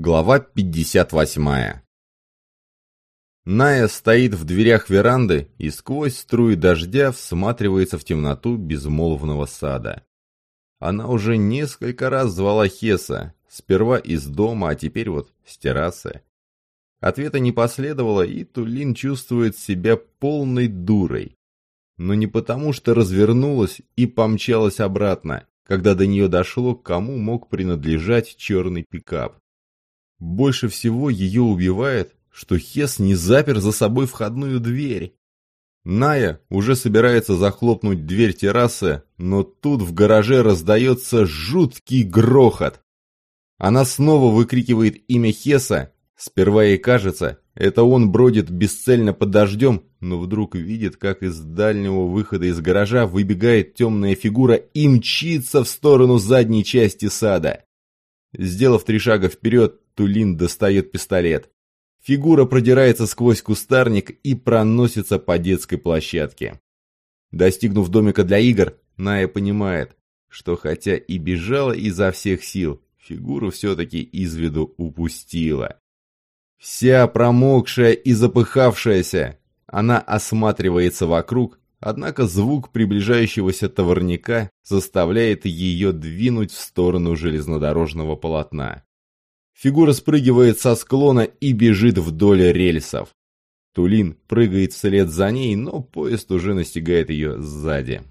Глава 58 Ная стоит в дверях веранды и сквозь струи дождя всматривается в темноту безмолвного сада. Она уже несколько раз звала Хеса, сперва из дома, а теперь вот с террасы. Ответа не последовало, и Тулин чувствует себя полной дурой. Но не потому, что развернулась и помчалась обратно, когда до нее дошло, кому мог принадлежать черный пикап. Больше всего ее убивает, что Хес не запер за собой входную дверь. Ная уже собирается захлопнуть дверь террасы, но тут в гараже раздается жуткий грохот. Она снова выкрикивает имя Хеса. Сперва ей кажется, это он бродит бесцельно под дождем, но вдруг видит, как из дальнего выхода из гаража выбегает темная фигура и мчится в сторону задней части сада. Сделав три шага вперед, Тулин достает пистолет. Фигура продирается сквозь кустарник и проносится по детской площадке. Достигнув домика для игр, Ная понимает, что хотя и бежала изо всех сил, фигуру все-таки из виду упустила. Вся промокшая и запыхавшаяся, она осматривается вокруг, однако звук приближающегося товарника заставляет ее двинуть в сторону железнодорожного полотна. Фигура спрыгивает со склона и бежит вдоль рельсов. Тулин прыгает вслед за ней, но поезд уже настигает ее сзади.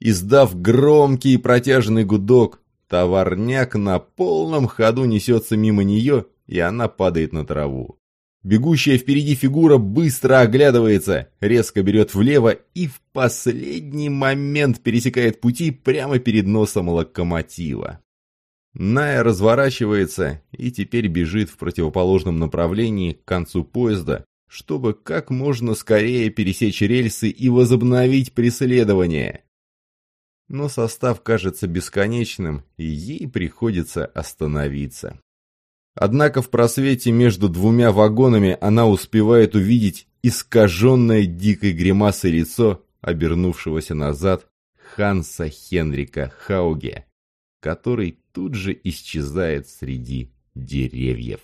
Издав громкий протяжный гудок, товарняк на полном ходу несется мимо нее, и она падает на траву. Бегущая впереди фигура быстро оглядывается, резко берет влево и в последний момент пересекает пути прямо перед носом локомотива. Ная разворачивается и теперь бежит в противоположном направлении к концу поезда, чтобы как можно скорее пересечь рельсы и возобновить преследование. Но состав кажется бесконечным, и ей приходится остановиться. Однако в просвете между двумя вагонами она успевает увидеть искаженное дикой гримасой лицо обернувшегося назад Ханса Хенрика Хауге, который тут же исчезает среди деревьев.